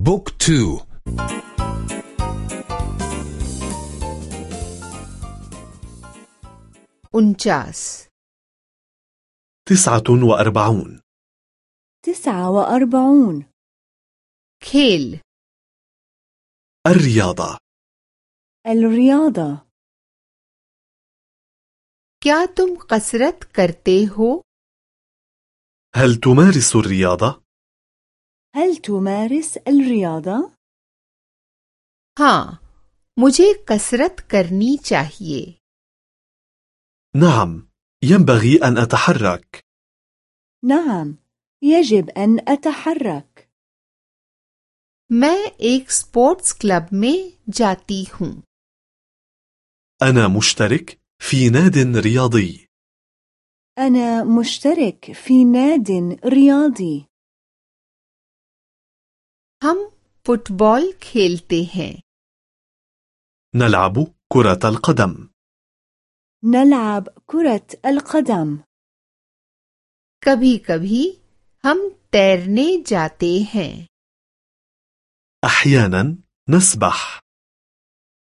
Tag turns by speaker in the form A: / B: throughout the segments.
A: بوك تو
B: انچاس
C: تسعة وأربعون
D: تسعة وأربعون
B: खेल
C: الرياضة
D: الرياضة
B: क्या तुम कसरत करते हो
C: هل تمارس الرياضة؟
D: هل تمارس الرياضة؟
B: हाँ मुझे कसरत करनी चाहिए
C: نعم ينبغي أن أتحرك
D: نعم يجب أن أتحرك
B: मैं एक स्पोर्ट्स क्लब में जाती हूँ
C: أنا مشترك في ناد رياضي
D: أنا مشترك في ناد رياضي
B: हम फुटबॉल खेलते हैं
C: نلعب كرة القدم
D: نلعب كرة القدم
B: कभी-कभी हम तैरने जाते हैं
C: أحيانا نسبح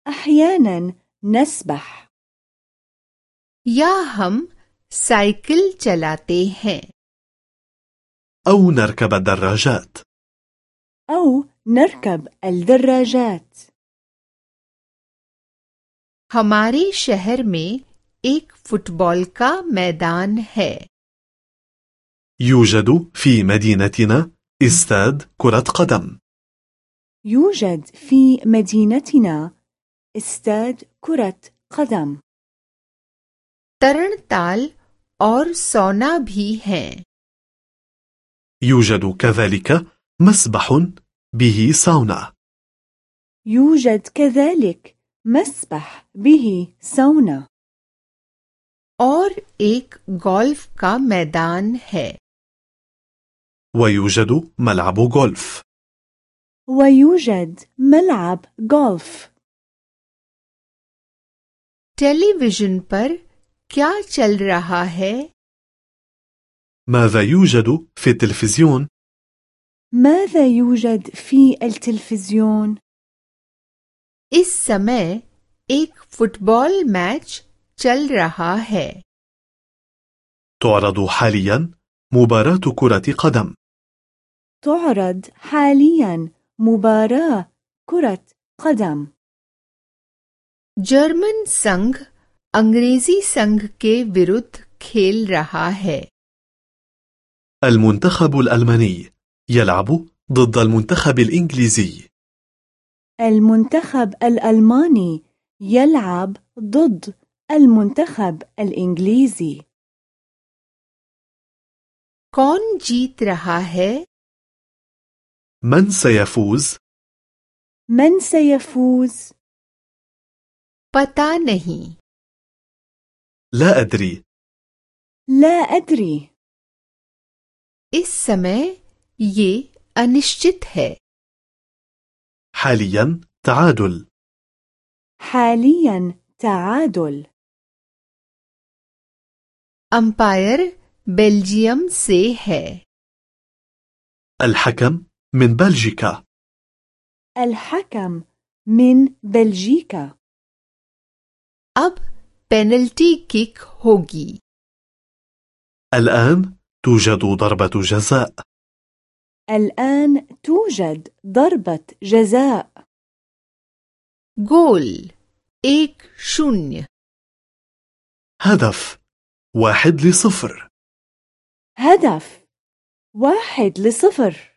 D: أحيانا نسبح
B: या हम साइकिल चलाते हैं
C: أو نركب الدراجات
D: أو نركب الدراجات
B: हमारे शहर में एक फुटबॉल का मैदान है
C: يوجد في مدينتنا استاد كرة قدم
D: يوجد في مدينتنا استاد كرة قدم
B: तरणताल और सौना भी हैं
C: يوجد كذلك مسبح به ساونا
D: يوجد كذلك مسبح به سونا
B: और एक गोल्फ का मैदान है
C: ويوجد ملعب غولف
D: ويوجد ملعب غولف
B: टेलीविजन पर क्या चल रहा है
C: ماذا يوجد في التلفزيون؟
D: ماذا يوجد في التلفزيون؟
B: इस समय एक फुटबॉल मैच चल रहा है
C: تعرض حاليا مباراة كرة قدم
D: تعرض حاليا مباراة كرة قدم
B: जर्मन संघ अंग्रेजी संघ के विरुद्ध खेल रहा है
C: المنتخب الألماني يلعب ضد المنتخب الإنجليزي
D: المنتخب الألماني يلعب ضد المنتخب الإنجليزي
B: कौन जीत रहा है
C: من سيفوز؟
D: من سيفوز؟
B: पता नहीं
C: لا أدري
D: لا أدري
B: इस समय ये अनिश्चित है
C: حاليا تعادل
D: حاليا تعادل
B: अंपायर बेल्जियम से है
C: الحكم من بلجيكا
D: الحكم من بلجيكا
B: अब पेनल्टी किक होगी
C: الآن توجد ضربة جزاء
D: الآن توجد ضربة جزاء.
B: جول. إيك شوني
C: هدف. واحد لصفر.
D: هدف. واحد لصفر.